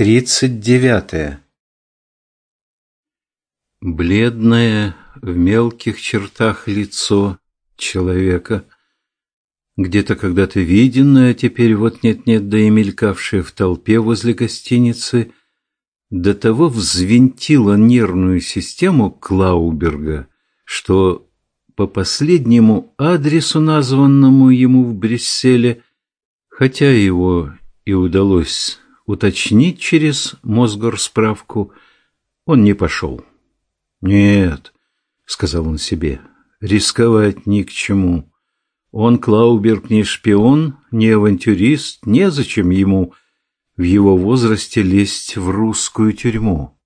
Тридцать девятое. Бледное, в мелких чертах лицо человека, где-то когда-то виденное, а теперь вот нет-нет, да и мелькавшее в толпе возле гостиницы, до того взвинтило нервную систему Клауберга, что по последнему адресу, названному ему в Брюсселе, хотя его и удалось уточнить через Мосгорсправку, он не пошел. «Нет», — сказал он себе, — «рисковать ни к чему. Он, Клауберг, не шпион, не авантюрист, незачем ему в его возрасте лезть в русскую тюрьму.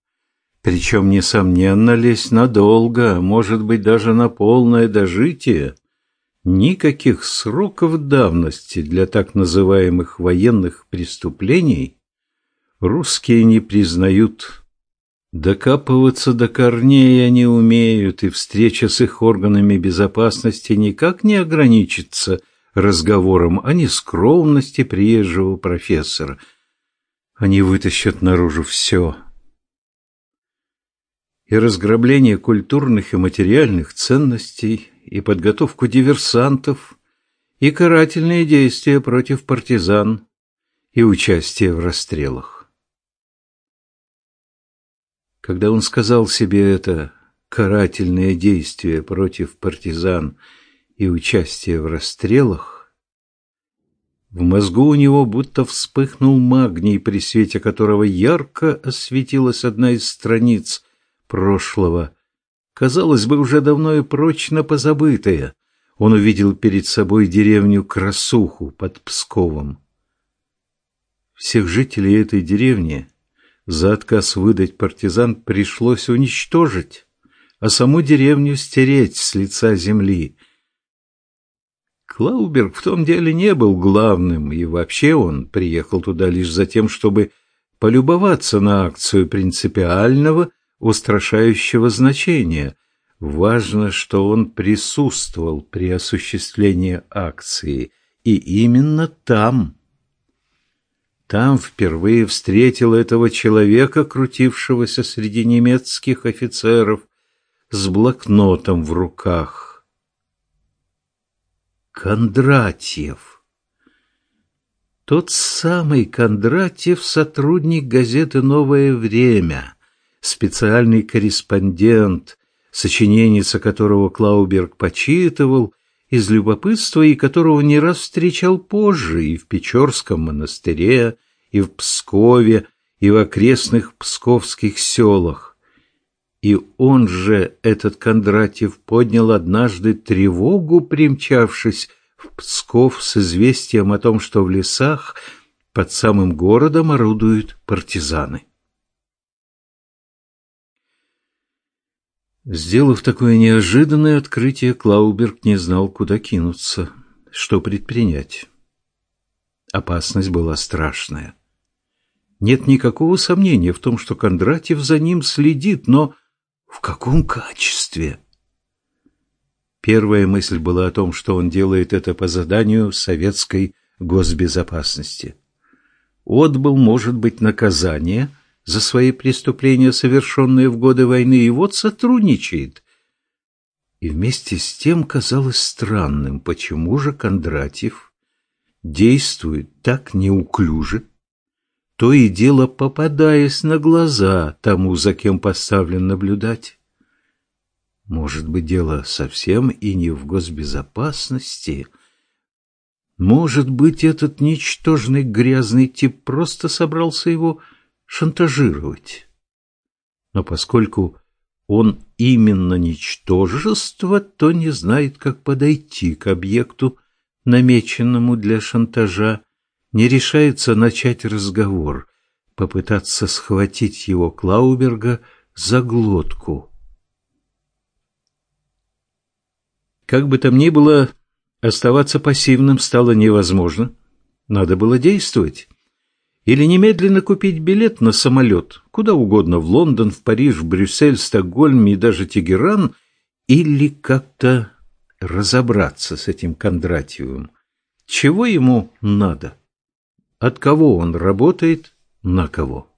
Причем, несомненно, лезть надолго, может быть, даже на полное дожитие. Никаких сроков давности для так называемых военных преступлений русские не признают. Докапываться до корней они умеют, и встреча с их органами безопасности никак не ограничится разговором о нескромности приезжего профессора. Они вытащат наружу все. И разграбление культурных и материальных ценностей, и подготовку диверсантов, и карательные действия против партизан, и участие в расстрелах. Когда он сказал себе это карательное действие против партизан и участие в расстрелах, в мозгу у него будто вспыхнул магний, при свете которого ярко осветилась одна из страниц прошлого, казалось бы, уже давно и прочно позабытая. Он увидел перед собой деревню Красуху под Псковом. Всех жителей этой деревни за отказ выдать партизан пришлось уничтожить, а саму деревню стереть с лица земли. Клауберг в том деле не был главным, и вообще он приехал туда лишь за тем, чтобы полюбоваться на акцию принципиального, устрашающего значения. Важно, что он присутствовал при осуществлении акции, и именно там, там впервые встретил этого человека, крутившегося среди немецких офицеров, с блокнотом в руках. Кондратьев. Тот самый Кондратьев, сотрудник газеты «Новое время», специальный корреспондент, сочиненница которого Клауберг почитывал из любопытства и которого не раз встречал позже и в Печорском монастыре, и в Пскове, и в окрестных псковских селах. И он же, этот Кондратьев, поднял однажды тревогу, примчавшись в Псков с известием о том, что в лесах под самым городом орудуют партизаны. Сделав такое неожиданное открытие, Клауберг не знал, куда кинуться, что предпринять. Опасность была страшная. Нет никакого сомнения в том, что Кондратьев за ним следит, но в каком качестве? Первая мысль была о том, что он делает это по заданию советской госбезопасности. Отбыл, может быть, наказание – за свои преступления, совершенные в годы войны, и вот сотрудничает. И вместе с тем казалось странным, почему же Кондратьев действует так неуклюже, то и дело попадаясь на глаза тому, за кем поставлен наблюдать. Может быть, дело совсем и не в госбезопасности. Может быть, этот ничтожный грязный тип просто собрался его шантажировать. Но поскольку он именно ничтожество, то не знает, как подойти к объекту, намеченному для шантажа, не решается начать разговор, попытаться схватить его Клауберга за глотку. Как бы там ни было, оставаться пассивным стало невозможно. Надо было действовать. Или немедленно купить билет на самолет, куда угодно, в Лондон, в Париж, в Брюссель, Стокгольм и даже Тегеран, или как-то разобраться с этим Кондратьевым. Чего ему надо? От кого он работает? На кого?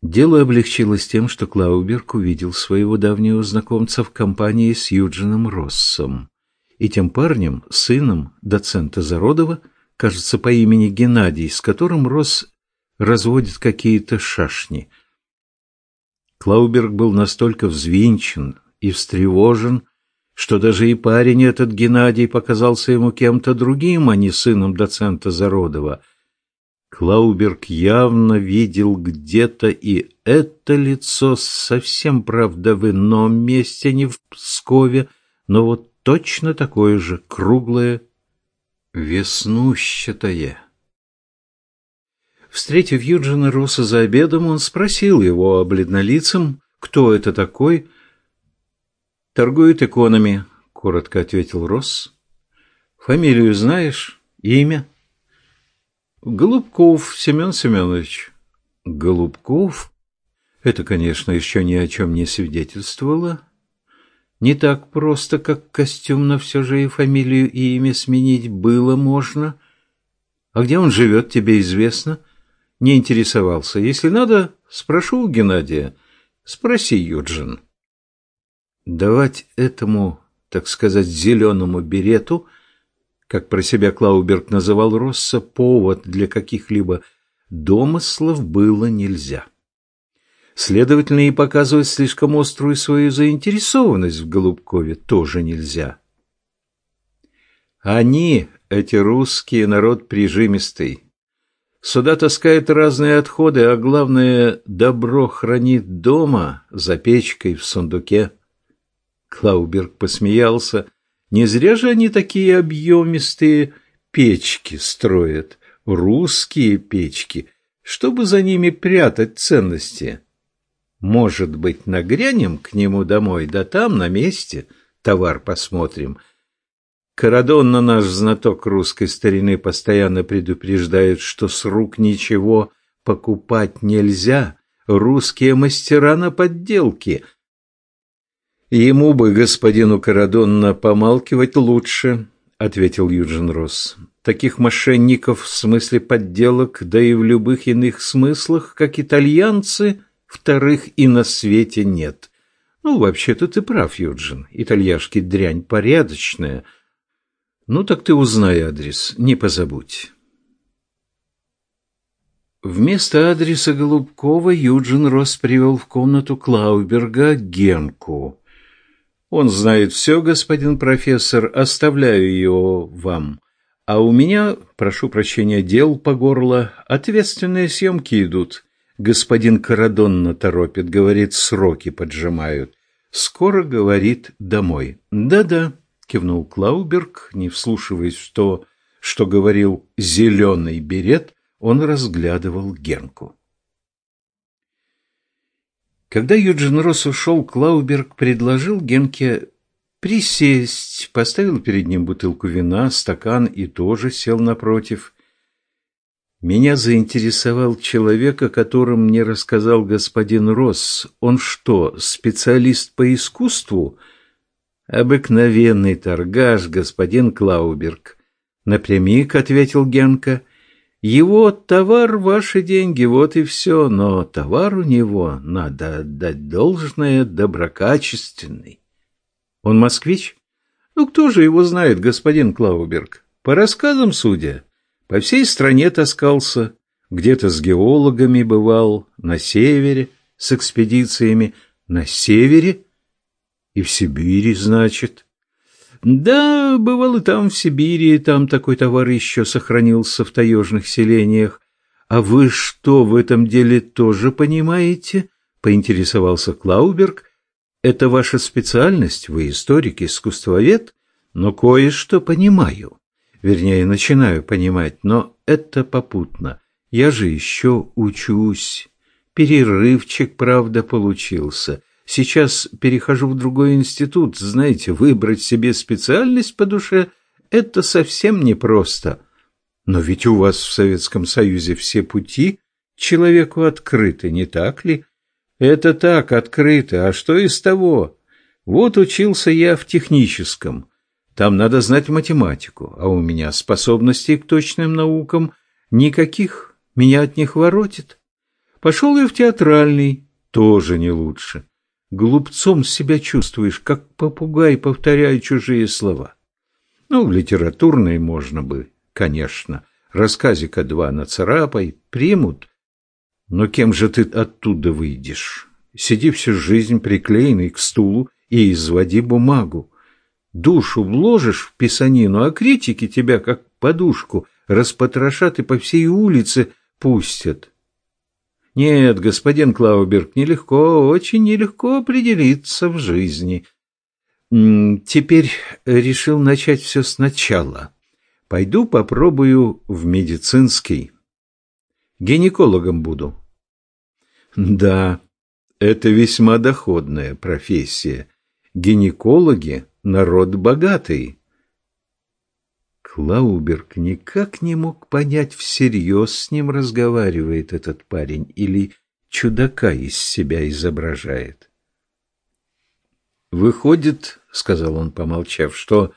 Дело облегчилось тем, что Клауберг увидел своего давнего знакомца в компании с Юджином Россом и тем парнем, сыном доцента Зародова, кажется, по имени Геннадий, с которым Росс разводит какие-то шашни. Клауберг был настолько взвинчен и встревожен, что даже и парень этот Геннадий показался ему кем-то другим, а не сыном доцента Зародова – Клауберг явно видел где-то и это лицо совсем, правда, в ином месте, не в Пскове, но вот точно такое же, круглое, веснущатое. Встретив Юджина Росса за обедом, он спросил его о бледнолицем, кто это такой. «Торгует иконами», — коротко ответил Росс. «Фамилию знаешь? Имя?» Голубков Семен Семенович. Голубков? Это, конечно, еще ни о чем не свидетельствовало. Не так просто, как костюм, но все же и фамилию и имя сменить было можно. А где он живет, тебе известно? Не интересовался. Если надо, спрошу у Геннадия. Спроси, Юджин. Давать этому, так сказать, зеленому берету – как про себя Клауберг называл Росса, повод для каких-либо домыслов было нельзя. Следовательно, и показывать слишком острую свою заинтересованность в Голубкове тоже нельзя. Они, эти русские, народ прижимистый. Сюда таскают разные отходы, а главное, добро хранит дома, за печкой, в сундуке. Клауберг посмеялся, не зря же они такие объемистые печки строят, русские печки, чтобы за ними прятать ценности. Может быть, нагрянем к нему домой, да там, на месте, товар посмотрим. Карадонна, наш знаток русской старины, постоянно предупреждает, что с рук ничего покупать нельзя. Русские мастера на подделки — «Ему бы, господину Карадонна, помалкивать лучше», — ответил Юджин Росс. «Таких мошенников в смысле подделок, да и в любых иных смыслах, как итальянцы, вторых и на свете нет». «Ну, вообще-то ты прав, Юджин. Итальяшки дрянь порядочная. Ну, так ты узнай адрес, не позабудь». Вместо адреса Голубкова Юджин Росс привел в комнату Клауберга Генку. Он знает все, господин профессор, оставляю его вам. А у меня, прошу прощения, дел по горло, ответственные съемки идут. Господин Карадонна торопит, говорит, сроки поджимают. Скоро, говорит, домой. Да-да, кивнул Клауберг, не вслушиваясь в то, что говорил зеленый берет, он разглядывал Генку. Когда Юджин Росс ушел, Клауберг предложил Генке присесть, поставил перед ним бутылку вина, стакан и тоже сел напротив. Меня заинтересовал человек, о котором мне рассказал господин Росс. Он что, специалист по искусству? Обыкновенный торгаш, господин Клауберг. Напрямик ответил Генка. Его товар – ваши деньги, вот и все, но товар у него, надо отдать должное, доброкачественный. Он москвич? Ну, кто же его знает, господин Клауберг? По рассказам судя, по всей стране таскался, где-то с геологами бывал, на севере, с экспедициями, на севере и в Сибири, значит. Да, бывал и там, в Сибири, там такой товар еще сохранился в таежных селениях. А вы что, в этом деле тоже понимаете? Поинтересовался Клауберг. Это ваша специальность, вы историк, искусствовед, но кое-что понимаю. Вернее, начинаю понимать, но это попутно. Я же еще учусь. Перерывчик, правда, получился. Сейчас перехожу в другой институт. Знаете, выбрать себе специальность по душе – это совсем непросто. Но ведь у вас в Советском Союзе все пути человеку открыты, не так ли? Это так, открыто. А что из того? Вот учился я в техническом. Там надо знать математику, а у меня способностей к точным наукам никаких. Меня от них воротит. Пошел и в театральный, тоже не лучше. Глупцом себя чувствуешь, как попугай, повторяя чужие слова. Ну, в литературной можно бы, конечно. Рассказика два нацарапай, примут. Но кем же ты оттуда выйдешь? Сиди всю жизнь приклеенный к стулу и изводи бумагу. Душу вложишь в писанину, а критики тебя, как подушку, распотрошат и по всей улице пустят. Нет, господин Клауберг, нелегко, очень нелегко определиться в жизни. Теперь решил начать все сначала. Пойду попробую в медицинский. Гинекологом буду. Да, это весьма доходная профессия. Гинекологи – народ богатый. Клауберг никак не мог понять, всерьез с ним разговаривает этот парень или чудака из себя изображает. «Выходит, — сказал он, помолчав, — что,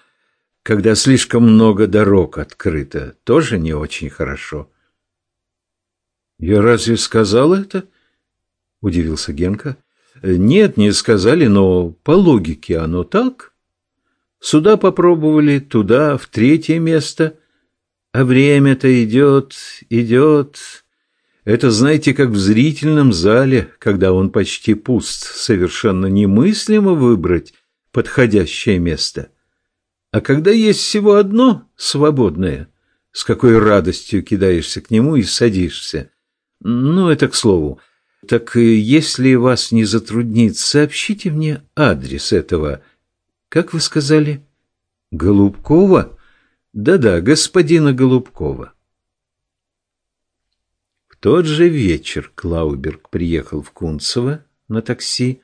когда слишком много дорог открыто, тоже не очень хорошо». «Я разве сказал это?» — удивился Генка. «Нет, не сказали, но по логике оно так». Сюда попробовали, туда, в третье место. А время-то идет, идет. Это, знаете, как в зрительном зале, когда он почти пуст, совершенно немыслимо выбрать подходящее место. А когда есть всего одно свободное, с какой радостью кидаешься к нему и садишься. Ну, это к слову. Так если вас не затруднит, сообщите мне адрес этого как вы сказали? Голубкова? Да-да, господина Голубкова. В тот же вечер Клауберг приехал в Кунцево на такси.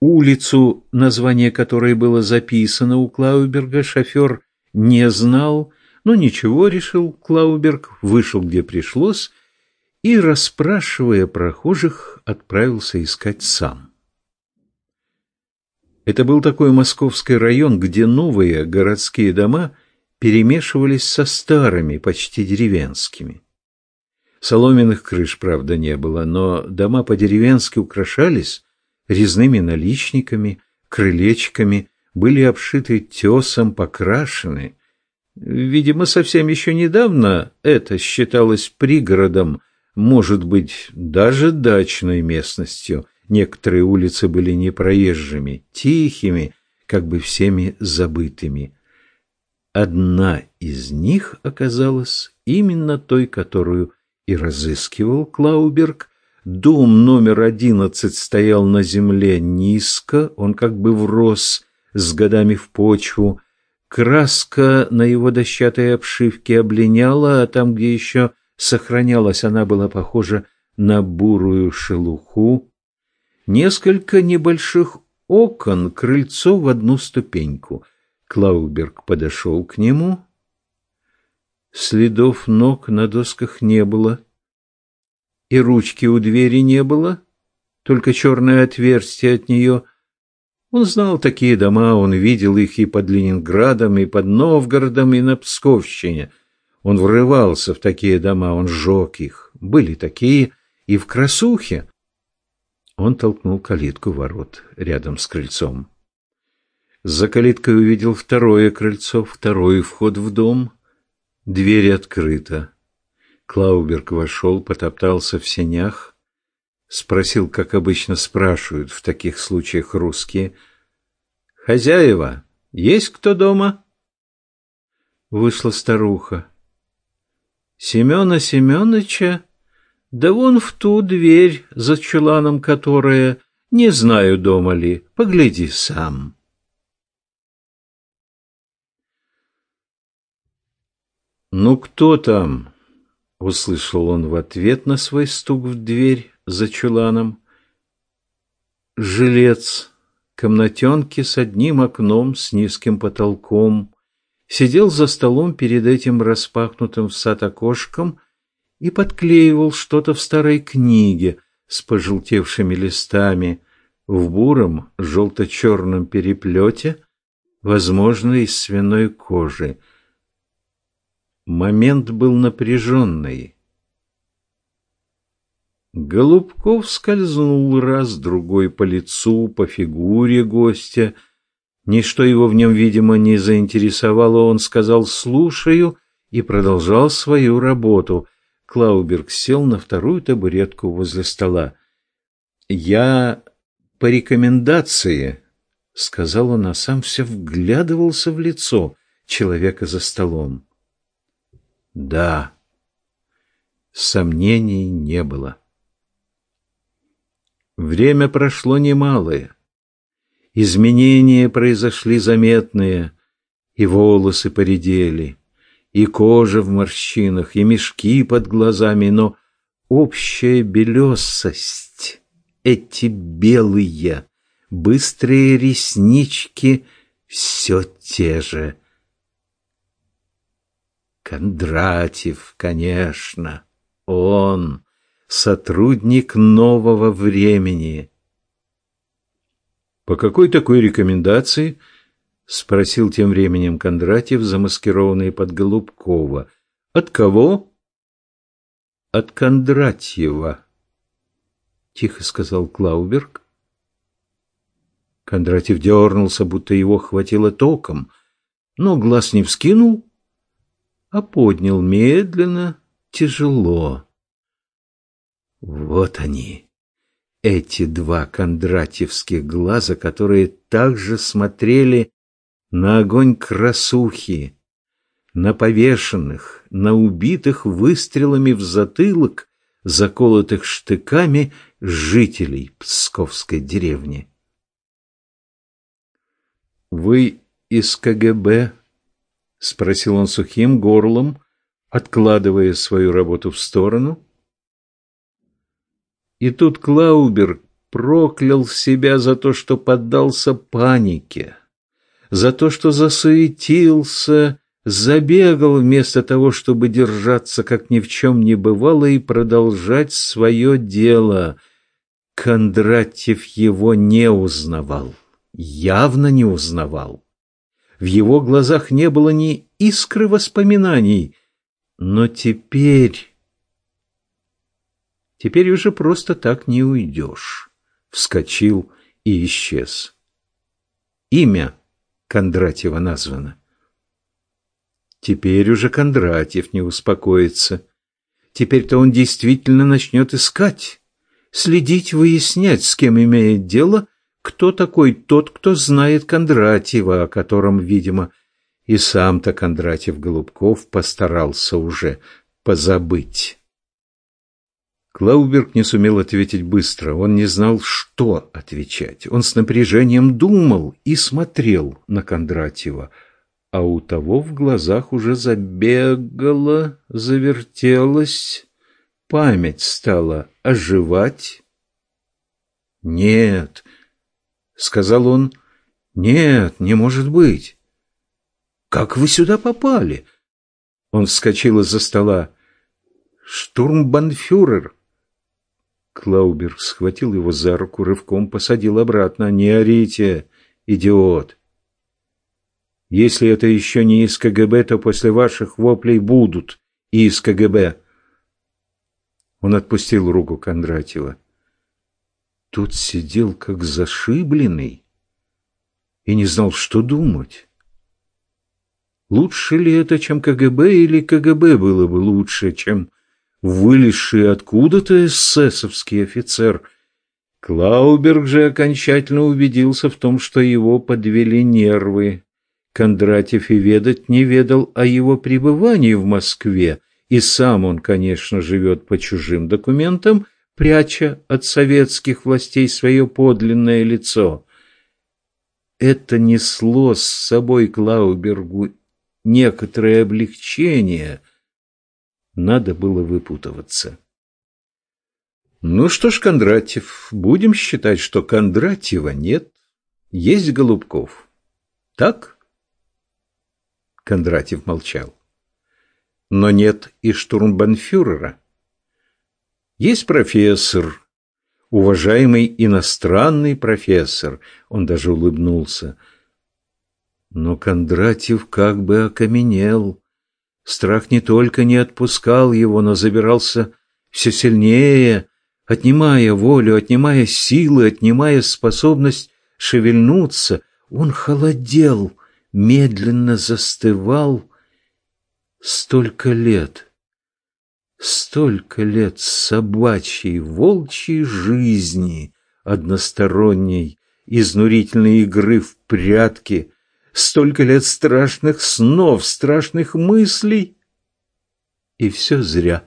Улицу, название которой было записано у Клауберга, шофер не знал, но ничего, решил Клауберг, вышел где пришлось и, расспрашивая прохожих, отправился искать сам. Это был такой московский район, где новые городские дома перемешивались со старыми, почти деревенскими. Соломенных крыш, правда, не было, но дома по-деревенски украшались резными наличниками, крылечками, были обшиты тесом, покрашены. Видимо, совсем еще недавно это считалось пригородом, может быть, даже дачной местностью – Некоторые улицы были непроезжими, тихими, как бы всеми забытыми. Одна из них оказалась именно той, которую и разыскивал Клауберг. Дом номер одиннадцать стоял на земле низко, он как бы врос с годами в почву. Краска на его дощатой обшивке облиняла, а там, где еще сохранялась, она была похожа на бурую шелуху несколько небольших окон, крыльцо в одну ступеньку. Клауберг подошел к нему. Следов ног на досках не было. И ручки у двери не было, только черное отверстие от нее. Он знал такие дома, он видел их и под Ленинградом, и под Новгородом, и на Псковщине. Он врывался в такие дома, он сжег их. Были такие и в Красухе. Он толкнул калитку ворот рядом с крыльцом. За калиткой увидел второе крыльцо, второй вход в дом. Дверь открыта. Клауберг вошел, потоптался в сенях, спросил, как обычно спрашивают в таких случаях русские. «Хозяева, есть кто дома?» Вышла старуха. Семена Семеновича да вон в ту дверь, за чуланом которая, не знаю, дома ли, погляди сам. «Ну кто там?» — услышал он в ответ на свой стук в дверь за чуланом. «Жилец, комнатенки с одним окном, с низким потолком, сидел за столом перед этим распахнутым в сад окошком и подклеивал что-то в старой книге с пожелтевшими листами в буром желто-черном переплете, возможно, из свиной кожи. Момент был напряженный. Голубков скользнул раз, другой по лицу, по фигуре гостя. Ничто его в нем, видимо, не заинтересовало. Он сказал «слушаю» и продолжал свою работу. Клауберг сел на вторую табуретку возле стола. «Я по рекомендации», — сказал он, а сам все вглядывался в лицо человека за столом. «Да». Сомнений не было. Время прошло немалое. Изменения произошли заметные, и волосы поредели, и кожа в морщинах, и мешки под глазами, но общая белесость, эти белые, быстрые реснички все те же. Кондратьев, конечно, он сотрудник нового времени. «По какой такой рекомендации?» — спросил тем временем Кондратьев, замаскированный под Голубкова. «От кого?» «От Кондратьева», — тихо сказал Клауберг. Кондратьев дернулся, будто его хватило током, но глаз не вскинул, а поднял медленно, тяжело. Вот они, эти два кондратьевских глаза, которые также смотрели на огонь красухи, на повешенных, на убитых выстрелами в затылок, заколотых штыками жителей Псковской деревни. «Вы из КГБ?» — спросил он сухим горлом, откладывая свою работу в сторону. И тут Клауберг проклял себя за то, что поддался панике, за то, что засуетился, забегал вместо того, чтобы держаться, как ни в чем не бывало, и продолжать свое дело. Кондратьев его не узнавал, явно не узнавал. В его глазах не было ни искры воспоминаний, но теперь Теперь уже просто так не уйдешь. Вскочил и исчез. Имя Кондратьева названо. Теперь уже Кондратьев не успокоится. Теперь-то он действительно начнет искать, следить, выяснять, с кем имеет дело, кто такой тот, кто знает Кондратьева, о котором, видимо, и сам-то Кондратьев Голубков постарался уже позабыть. Клауберг не сумел ответить быстро. Он не знал, что отвечать. Он с напряжением думал и смотрел на Кондратьева, а у того в глазах уже забегало, завертелось, память стала оживать. «Нет», — сказал он, — «нет, не может быть». «Как вы сюда попали?» Он вскочил из-за стола. «Штурмбанфюрер Клауберг схватил его за руку, рывком посадил обратно. «Не орите, идиот! Если это еще не из КГБ, то после ваших воплей будут и из КГБ!» Он отпустил руку Кондратьева. Тут сидел как зашибленный и не знал, что думать. Лучше ли это, чем КГБ, или КГБ было бы лучше, чем вылезший откуда-то эсэсовский офицер. Клауберг же окончательно убедился в том, что его подвели нервы. Кондратьев и ведать не ведал о его пребывании в Москве, и сам он, конечно, живет по чужим документам, пряча от советских властей свое подлинное лицо. Это несло с собой Клаубергу некоторое облегчение – надо было выпутываться. Ну что ж, Кондратьев, будем считать, что Кондратьева нет, есть Голубков. Так? Кондратьев молчал. Но нет и штурмбанфюрера. Есть профессор, уважаемый иностранный профессор. Он даже улыбнулся. Но Кондратьев как бы окаменел. Страх не только не отпускал его, но забирался все сильнее, отнимая волю, отнимая силы, отнимая способность шевельнуться, он холодел, медленно застывал столько лет. Столько лет собачьей, волчьей жизни, односторонней, изнурительной игры в прятки, столько лет страшных снов, страшных мыслей. И все зря.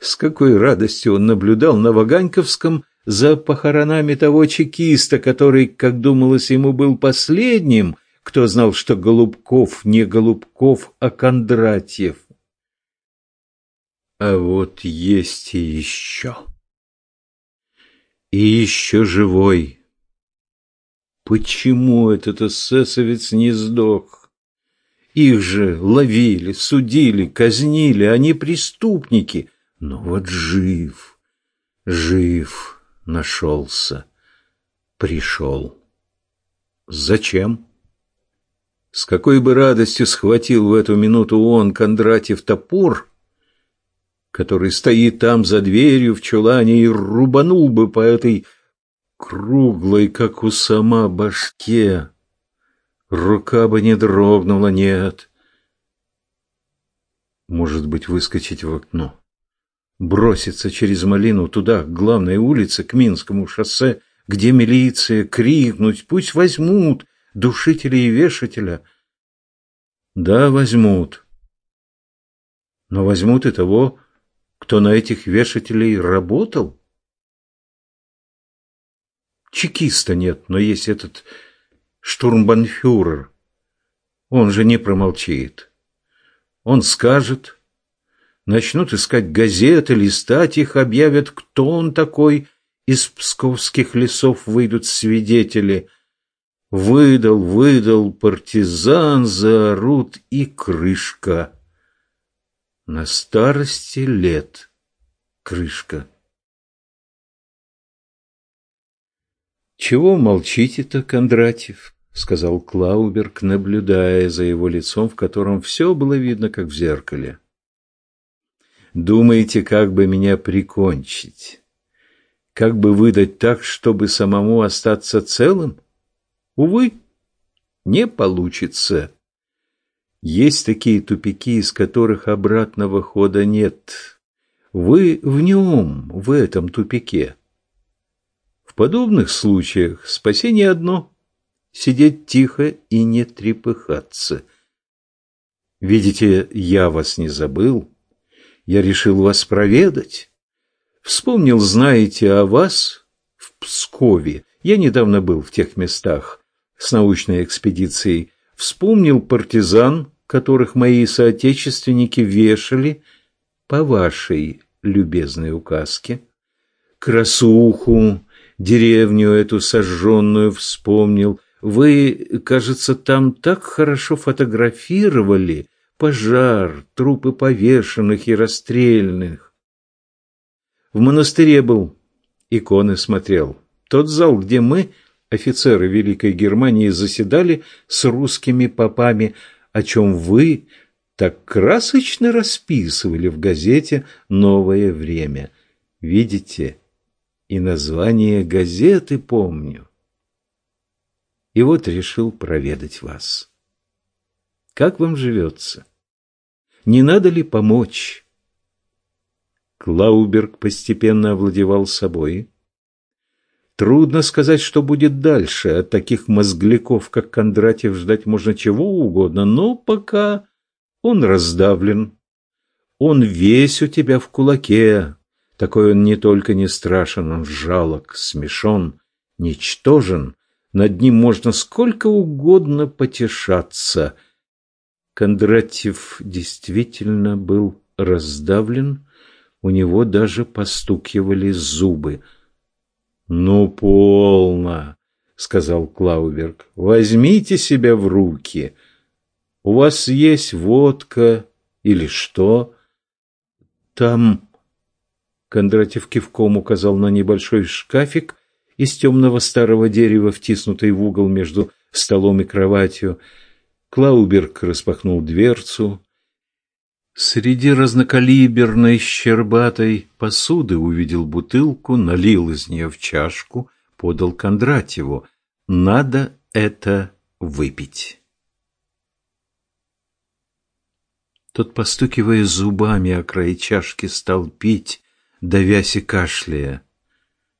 С какой радостью он наблюдал на Ваганьковском за похоронами того чекиста, который, как думалось ему, был последним, кто знал, что Голубков не Голубков, а Кондратьев. А вот есть и еще. И еще живой. Почему этот эсэсовец не сдох? Их же ловили, судили, казнили, они преступники. Но вот жив, жив нашелся, пришел. Зачем? С какой бы радостью схватил в эту минуту он, Кондратьев, топор, который стоит там за дверью в чулане, и рубанул бы по этой круглой, как у сама, башке. Рука бы не дрогнула, нет. Может быть, выскочить в окно, броситься через малину туда, к главной улице, к Минскому шоссе, где милиция, крикнуть, пусть возьмут душителя и вешателя. Да, возьмут. Но возьмут и того, кто на этих вешателей работал? Чекиста нет, но есть этот штурмбанфюрер. Он же не промолчит. Он скажет, начнут искать газеты, листать их, объявят, кто он такой. Из псковских лесов выйдут свидетели. Выдал, выдал, партизан, заорут и крышка. На старости лет крышка. «Чего молчите-то, Кондратьев?» — сказал Клауберг, наблюдая за его лицом, в котором все было видно, как в зеркале. «Думаете, как бы меня прикончить? Как бы выдать так, чтобы самому остаться целым? Увы, не получится». Есть такие тупики, из которых обратного хода нет. Вы в нем, в этом тупике. Подобных случаях спасение одно – сидеть тихо и не трепыхаться. Видите, я вас не забыл. Я решил вас проведать. Вспомнил, знаете, о вас в Пскове. Я недавно был в тех местах с научной экспедицией вспомнил партизан, которых мои соотечественники вешали по вашей любезной указке. Красуху, деревню эту сожженную вспомнил. Вы, кажется, там так хорошо фотографировали пожар, трупы повешенных и расстрельных. В монастыре был, иконы смотрел. Тот зал, где мы офицеры Великой Германии заседали с русскими попами, о чем вы так красочно расписывали в газете «Новое время». Видите, и название газеты помню. И вот решил проведать вас. Как вам живется? Не надо ли помочь? Клауберг постепенно овладевал собой Трудно сказать, что будет дальше. От таких мозгляков, как Кондратьев, ждать можно чего угодно, но пока он раздавлен. Он весь у тебя в кулаке. Такой он не только не страшен, он жалок, смешон, ничтожен. Над ним можно сколько угодно потешаться. Кондратьев действительно был раздавлен, у него даже постукивали зубы – «Ну, полно!» — сказал Клауберг. «Возьмите себя в руки. У вас есть водка или что?» «Там...» — Кондратьев кивком указал на небольшой шкафик из темного старого дерева, втиснутый в угол между столом и кроватью. Клауберг распахнул дверцу. Среди разнокалиберной щербатой посуды увидел бутылку, налил из нее в чашку, подал Кондратьеву. Надо это выпить. Тот, постукивая зубами о край чашки, стал пить, давясь и кашляя.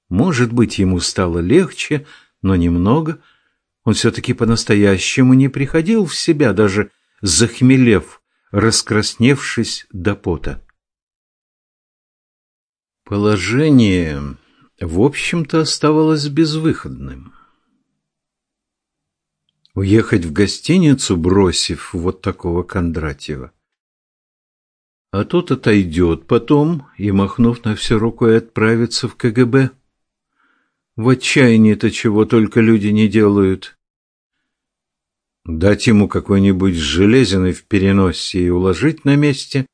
Может быть, ему стало легче, но немного. Он все-таки по-настоящему не приходил в себя, даже захмелев, раскрасневшись до пота. Положение, в общем-то, оставалось безвыходным. Уехать в гостиницу, бросив вот такого Кондратьева. А тот отойдет потом и, махнув на все рукой, отправится в КГБ. В отчаянии-то чего только люди не делают. Дать ему какой-нибудь железины в переносе и уложить на месте.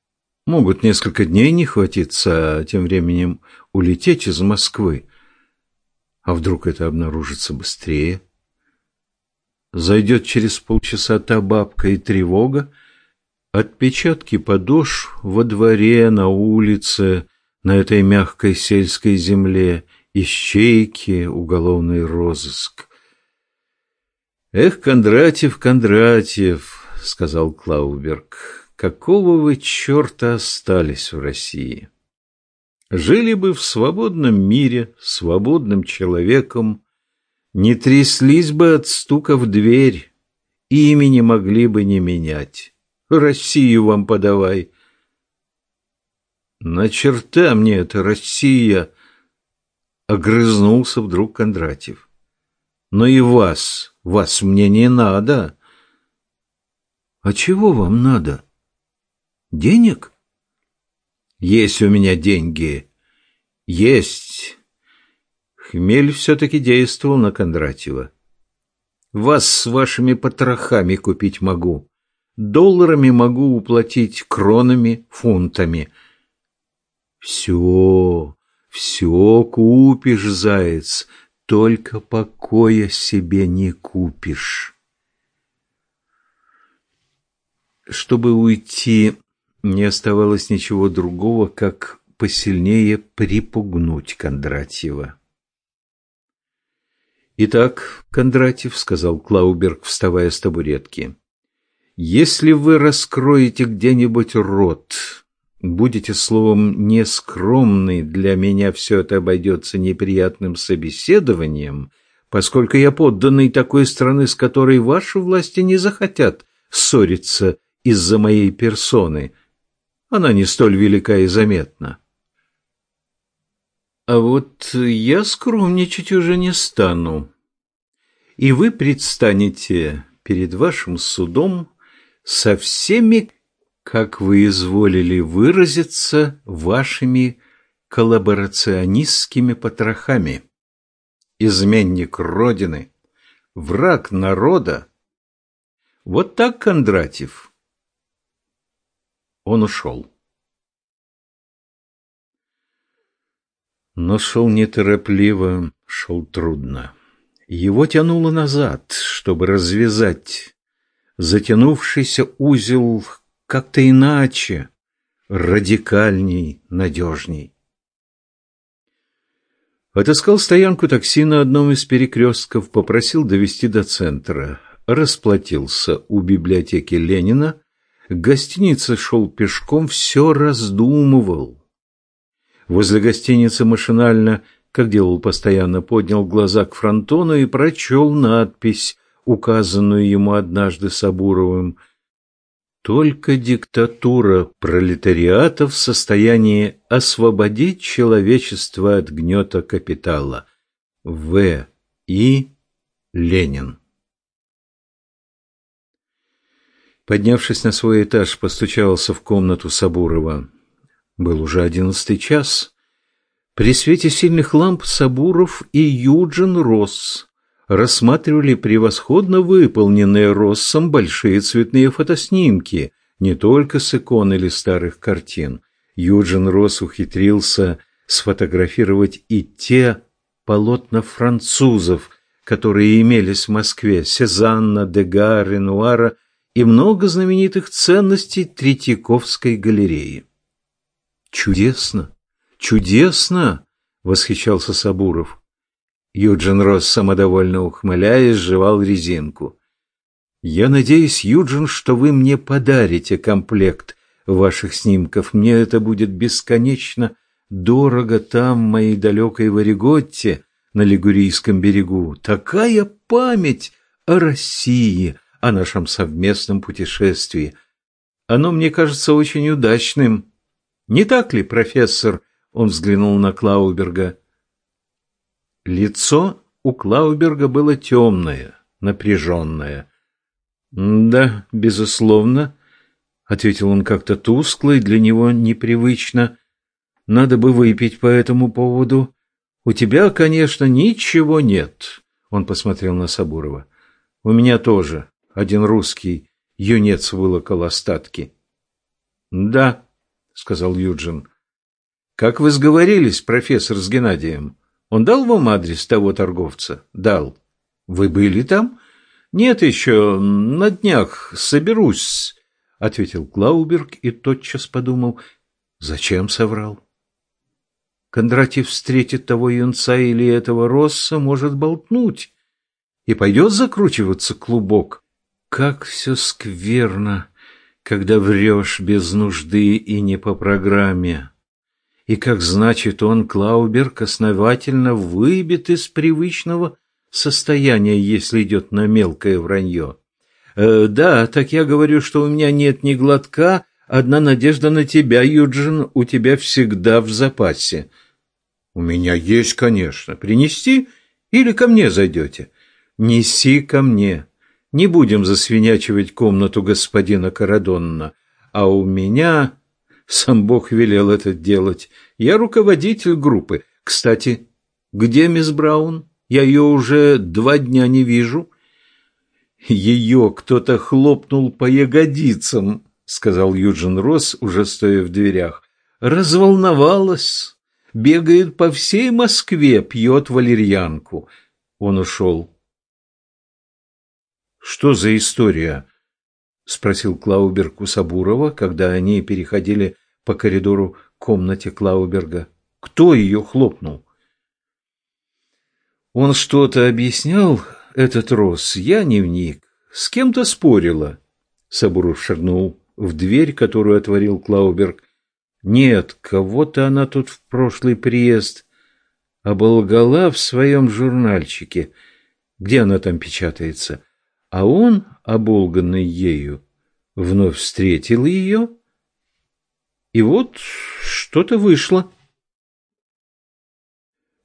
Могут несколько дней не хватиться, а тем временем улететь из Москвы. А вдруг это обнаружится быстрее? Зайдет через полчаса та бабка и тревога, Отпечатки подошв во дворе, на улице, на этой мягкой сельской земле, ищейки, уголовный розыск. «Эх, Кондратьев, Кондратьев», — сказал Клауберг, — «какого вы черта остались в России? Жили бы в свободном мире, свободным человеком, не тряслись бы от стука в дверь, имени могли бы не менять». Россию вам подавай. На черта мне эта Россия! Огрызнулся вдруг Кондратьев. Но и вас, вас мне не надо. А чего вам надо? Денег? Есть у меня деньги. Есть. Хмель все-таки действовал на Кондратьева. Вас с вашими потрохами купить могу. Долларами могу уплатить, кронами, фунтами. Все, все купишь, заяц, только покоя себе не купишь. Чтобы уйти, не оставалось ничего другого, как посильнее припугнуть Кондратьева. «Итак, Кондратьев», — сказал Клауберг, вставая с табуретки, если вы раскроете где-нибудь рот, будете словом нескромный, для меня все это обойдется неприятным собеседованием, поскольку я подданный такой страны, с которой ваши власти не захотят ссориться из-за моей персоны. Она не столь велика и заметна. А вот я скромничать уже не стану. И вы предстанете перед вашим судом со всеми, как вы изволили выразиться, вашими коллаборационистскими потрохами. Изменник Родины, враг народа. Вот так, Кондратьев. Он ушел. Но шел неторопливо, шел трудно. Его тянуло назад, чтобы развязать затянувшийся узел как-то иначе, радикальней, надежней. Отыскал стоянку такси на одном из перекрестков, попросил довести до центра, расплатился у библиотеки Ленина, к гостинице шел пешком, все раздумывал. Возле гостиницы машинально, как делал постоянно, поднял глаза к фронтону и прочел надпись указанную ему однажды Сабуровым, только диктатура пролетариата в состоянии освободить человечество от гнета капитала. В. И. Ленин. Поднявшись на свой этаж, постучался в комнату Сабурова. Был уже одиннадцатый час. При свете сильных ламп Сабуров и Юджин Росс рассматривали превосходно выполненные Россом большие цветные фотоснимки, не только с икон или старых картин. Юджин Росс ухитрился сфотографировать и те полотна французов, которые имелись в Москве, Сезанна, Дега, Ренуара и много знаменитых ценностей Третьяковской галереи. «Чудесно! Чудесно!» — восхищался Сабуров. Юджин Росс, самодовольно ухмыляясь, жевал резинку. «Я надеюсь, Юджин, что вы мне подарите комплект ваших снимков. Мне это будет бесконечно дорого там, в моей далекой Вариготте, на Лигурийском берегу. Такая память о России, о нашем совместном путешествии. Оно мне кажется очень удачным. Не так ли, профессор?» Он взглянул на Клауберга. Лицо у Клауберга было темное, напряженное. «Да, безусловно», — ответил он как-то тускло и для него непривычно. «Надо бы выпить по этому поводу. У тебя, конечно, ничего нет», — он посмотрел на Сабурова. «У меня тоже. Один русский юнец вылокал остатки». «Да», — сказал Юджин. «Как вы сговорились, профессор, с Геннадием? Он дал вам адрес того торговца?» «Дал». «Вы были там?» «Нет еще. На днях соберусь», — ответил Клауберг и тотчас подумал, «зачем соврал?» Кондратьев встретит того юнца или этого Росса, может болтнуть, и пойдет закручиваться клубок. Как все скверно, когда врешь без нужды и не по программе и как значит он, Клауберг, основательно выбит из привычного состояния, если идет на мелкое вранье. Э, да, так я говорю, что у меня нет ни глотка, одна надежда на тебя, Юджин, у тебя всегда в запасе. У меня есть, конечно. Принести или ко мне зайдете? Неси ко мне. Не будем засвинячивать комнату господина Карадонна. А у меня сам Бог велел это делать. Я руководитель группы. Кстати, где мисс Браун? Я ее уже два дня не вижу. Ее кто-то хлопнул по ягодицам, сказал Юджин Росс, уже стоя в дверях. Разволновалась. Бегает по всей Москве, пьет валерьянку. Он ушел. «Что за история?» — спросил Клауберг у Сабурова, когда они переходили по коридору к комнате Клауберга. «Кто ее хлопнул?» «Он что-то объяснял, этот Рос, я не вник. С кем-то спорила». Сабуров шагнул в дверь, которую отворил Клауберг. «Нет, кого-то она тут в прошлый приезд оболгала в своем журнальчике. Где она там печатается?» А он, оболганный ею, вновь встретил ее, и вот что-то вышло.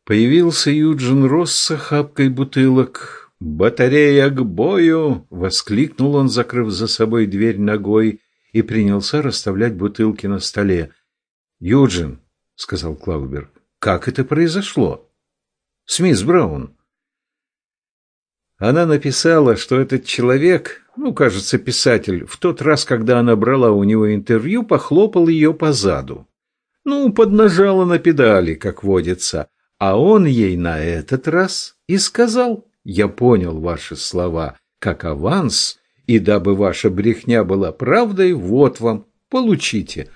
Появился Юджин Росс с охапкой бутылок. «Батарея к бою!» — воскликнул он, закрыв за собой дверь ногой, и принялся расставлять бутылки на столе. «Юджин», — сказал Клауберг, — «как это произошло?» «Смис Браун». Она написала, что этот человек, ну, кажется, писатель, в тот раз, когда она брала у него интервью, похлопал ее по заду. Ну, поднажала на педали, как водится. А он ей на этот раз и сказал, «Я понял ваши слова, как аванс, и дабы ваша брехня была правдой, вот вам, получите».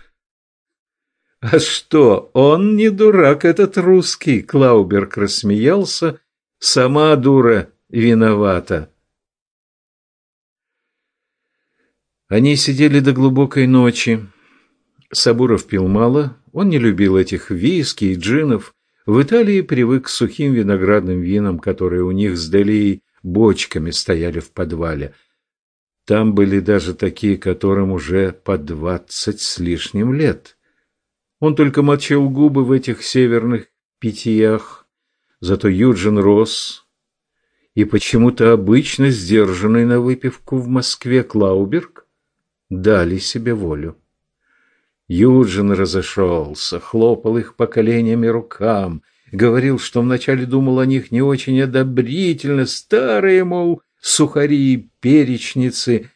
«А что, он не дурак, этот русский?» Клауберг рассмеялся. «Сама дура, виновата. Они сидели до глубокой ночи. Сабуров пил мало, он не любил этих виски и джинов. В Италии привык к сухим виноградным винам, которые у них с Делией бочками стояли в подвале. Там были даже такие, которым уже по двадцать с лишним лет. Он только мочил губы в этих северных питьях. Зато Юджин рос, и почему-то обычно сдержанный на выпивку в Москве Клауберг дали себе волю. Юджин разошелся, хлопал их по коленям и рукам, говорил, что вначале думал о них не очень одобрительно, старые, мол, сухари и перечницы,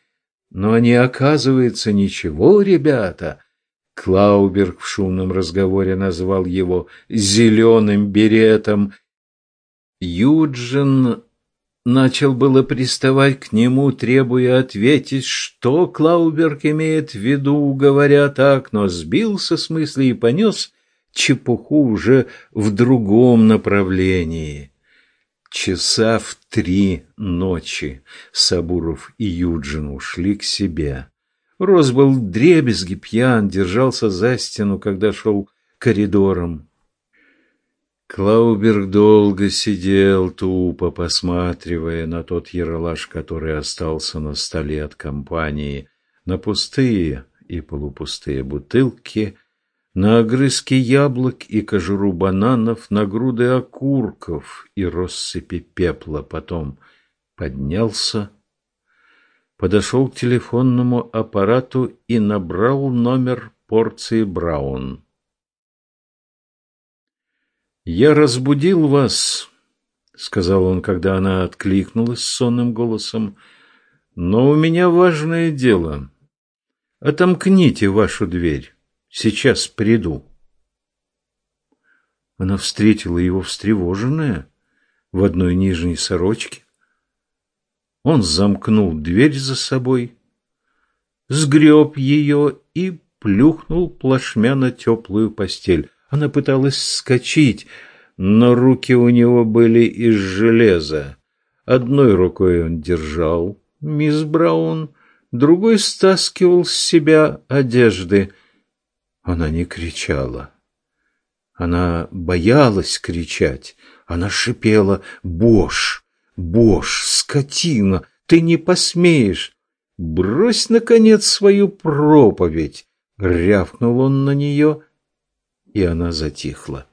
но они, оказывается, ничего, ребята. Клауберг в шумном разговоре назвал его «зеленым беретом». Юджин начал было приставать к нему, требуя ответить, что Клауберг имеет в виду, говоря так, но сбился с мысли и понес чепуху уже в другом направлении. Часа в три ночи Сабуров и Юджин ушли к себе. Рос был дребезги пьян, держался за стену, когда шел коридором. Клауберг долго сидел, тупо посматривая на тот яролаж, который остался на столе от компании, на пустые и полупустые бутылки, на огрызки яблок и кожуру бананов, на груды окурков и россыпи пепла. Потом поднялся, подошел к телефонному аппарату и набрал номер порции Браун. «Я разбудил вас», — сказал он, когда она откликнулась сонным голосом, — «но у меня важное дело. Отомкните вашу дверь». Сейчас приду. Она встретила его встревоженная в одной нижней сорочке. Он замкнул дверь за собой, сгреб ее и плюхнул плашмя на теплую постель. Она пыталась вскочить, но руки у него были из железа. Одной рукой он держал мисс Браун, другой стаскивал с себя одежды — она не кричала. Она боялась кричать. Она шипела «Бош! Бош! Скотина! Ты не посмеешь! Брось, наконец, свою проповедь!» Рявкнул он на нее, и она затихла.